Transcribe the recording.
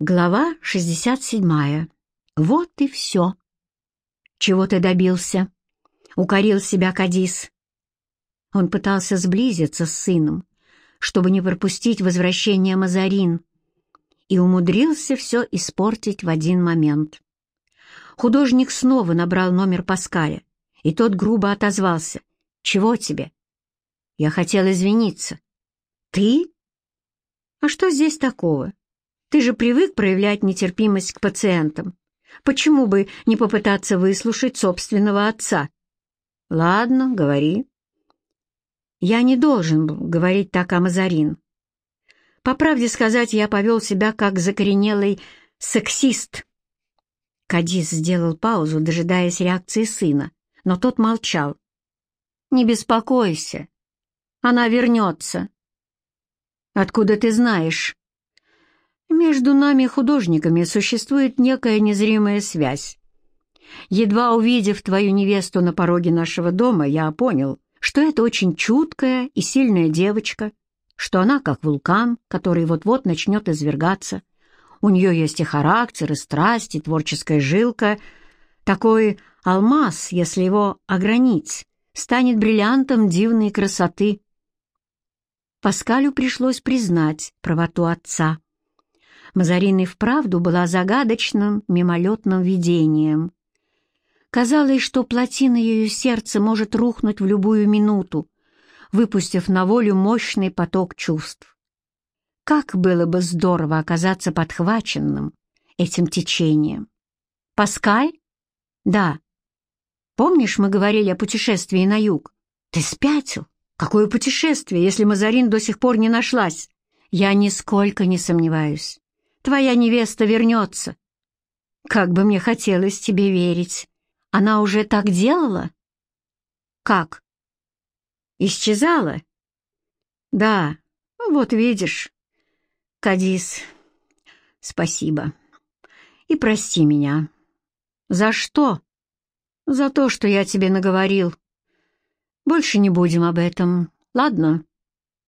Глава 67. Вот и все. Чего ты добился? Укорил себя Кадис. Он пытался сблизиться с сыном, чтобы не пропустить возвращение Мазарин, и умудрился все испортить в один момент. Художник снова набрал номер Паскаля, и тот грубо отозвался. «Чего тебе?» «Я хотел извиниться». «Ты? А что здесь такого? Ты же привык проявлять нетерпимость к пациентам. Почему бы не попытаться выслушать собственного отца? Ладно, говори. Я не должен был говорить так о Мазарин. По правде сказать, я повел себя как закоренелый сексист. Кадис сделал паузу, дожидаясь реакции сына, но тот молчал. «Не беспокойся. Она вернется». «Откуда ты знаешь?» Между нами, художниками, существует некая незримая связь. Едва увидев твою невесту на пороге нашего дома, я понял, что это очень чуткая и сильная девочка, что она как вулкан, который вот-вот начнет извергаться. У нее есть и характер, и страсть, и творческая жилка. Такой алмаз, если его огранить, станет бриллиантом дивной красоты. Паскалю пришлось признать правоту отца. Мазарина и вправду была загадочным, мимолетным видением. Казалось, что плотина ее сердца может рухнуть в любую минуту, выпустив на волю мощный поток чувств. Как было бы здорово оказаться подхваченным этим течением. «Паскаль?» «Да». «Помнишь, мы говорили о путешествии на юг?» «Ты спятил? Какое путешествие, если Мазарин до сих пор не нашлась?» «Я нисколько не сомневаюсь твоя невеста вернется. Как бы мне хотелось тебе верить. Она уже так делала? Как? Исчезала? Да, вот видишь. Кадис, спасибо. И прости меня. За что? За то, что я тебе наговорил. Больше не будем об этом, ладно?